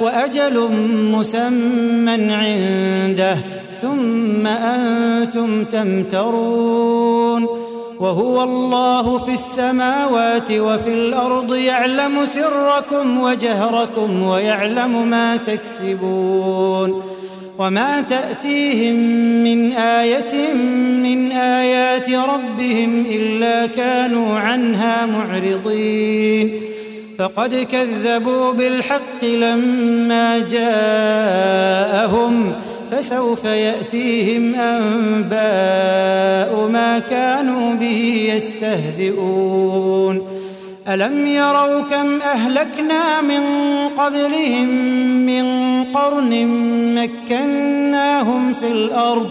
وأجل مسمى عنده ثم أنتم تمترون. وهو الله في السماوات وفي الأرض يعلم سركم وجهركم ويعلم ما تكسبون. وما تأتيهم من آية من آيات ربهم إلا كانوا عنها معرضين. فقد كذبوا بالحق لما جاءهم فسوف يأتيهم أنباء ما كانوا به يستهزئون. ألم يروا كم أهلكنا من قبلهم من قرن مكناهم في الأرض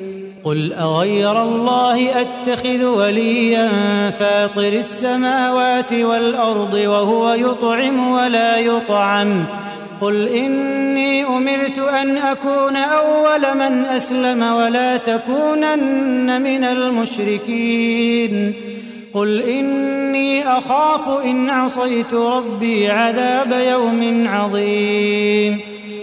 قل أغير الله أتخذ وليا فاطر السماوات والأرض وهو يطعم ولا يطعم قل إني أمرت أن أكون أول من أسلم ولا تكونن من المشركين قل إني أخاف إن عصيت ربي عذاب يوم عظيم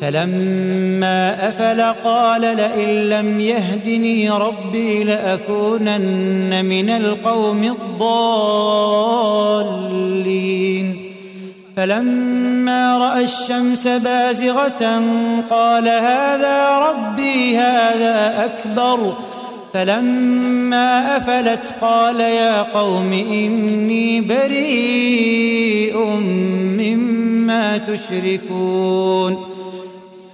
فلما أفل قال لئن لم يهدني ربي لأكونن من القوم الضالين. فلما رأى الشمس بازغة قال هذا ربي هذا أكبر. فلما أفلت قال يا قوم إني بريء مما تشركون.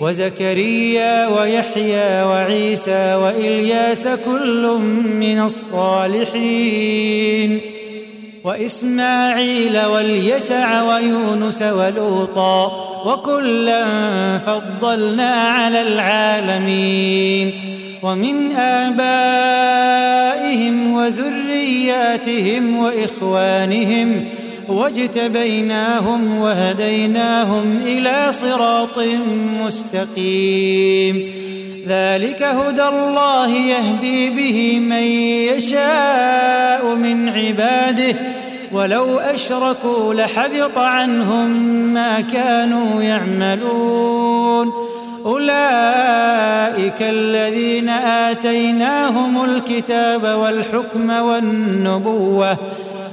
وزكريا ويحيى وعيسى وإلياس كل من الصالحين وإسماعيل واليسع ويونس ولوطا وكلا فضلنا على العالمين ومن آبائهم وذرياتهم وإخوانهم واجتبيناهم وهديناهم إلى صراط مستقيم. ذلك هدى الله يهدي به من يشاء من عباده. ولو أشركوا لحبط عنهم ما كانوا يعملون. أولئك الذين آتيناهم الكتاب والحكم والنبوة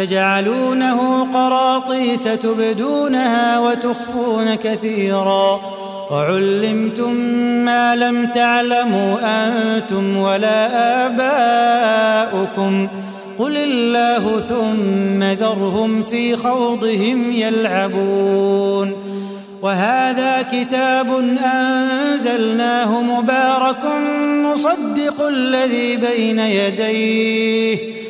تجعلونه قراطيس تبدونها وتخفون كثيرا. وعلمتم ما لم تعلموا أنتم ولا آباؤكم. قل الله ثم ذرهم في خوضهم يلعبون. وهذا كتاب أنزلناه مبارك مصدق الذي بين يديه.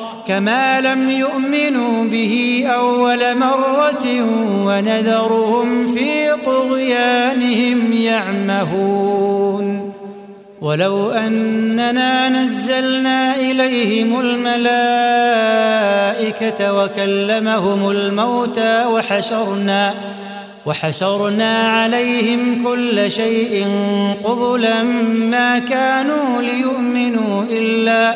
كما لم يؤمنوا به أول مرة ونذرهم في طغيانهم يعمهون. ولو أننا نزلنا إليهم الملائكة وكلمهم الموتى وحشرنا وحشرنا عليهم كل شيء قبلا ما كانوا ليؤمنوا إلا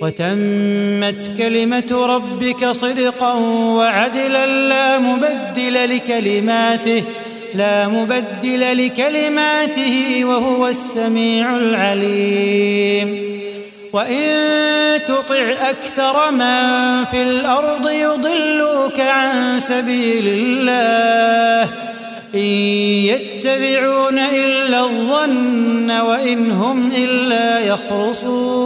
وتمت كلمة ربك صدقا وعدلا لا مبدل لكلماته لا مبدل لكلماته وهو السميع العليم. وإن تطع أكثر من في الأرض يضلوك عن سبيل الله إن يتبعون إلا الظن وإن هم إلا يخرصون.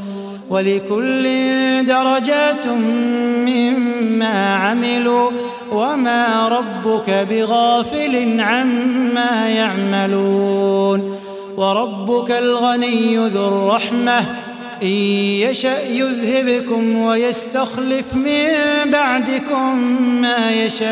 ولكل درجات مما عملوا وما ربك بغافل عما يعملون وربك الغني ذو الرحمة إن يشأ يذهبكم ويستخلف من بعدكم ما يشاء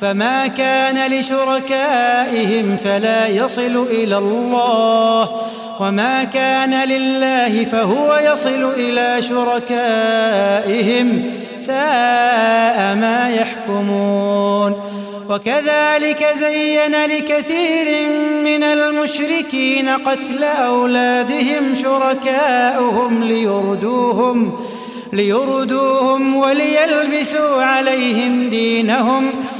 فما كان لشركائهم فلا يصل إلى الله وما كان لله فهو يصل إلى شركائهم ساء ما يحكمون. وكذلك زين لكثير من المشركين قتل أولادهم شركاؤهم ليردوهم ليردوهم وليلبسوا عليهم دينهم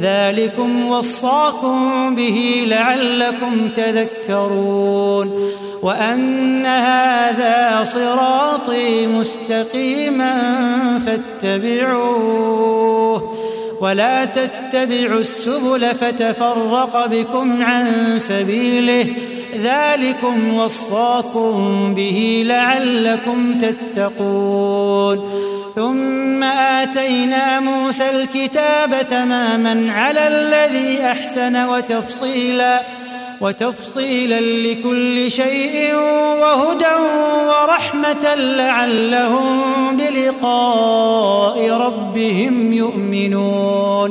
ذلكم وصاكم به لعلكم تذكرون وأن هذا صراطي مستقيما فاتبعوه ولا تتبعوا السبل فتفرق بكم عن سبيله ذلكم وصاكم به لعلكم تتقون ثم آتينا موسى الكتاب تماما على الذي أحسن وتفصيلا وتفصيلا لكل شيء وهدى ورحمة لعلهم بلقاء ربهم يؤمنون.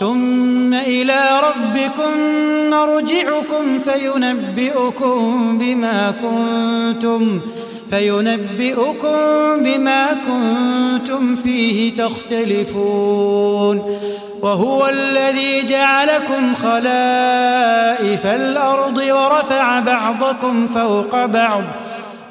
ثم إلى ربكم مرجعكم فينبئكم بما كنتم فينبئكم بما كنتم فيه تختلفون وهو الذي جعلكم خلائف الأرض ورفع بعضكم فوق بعض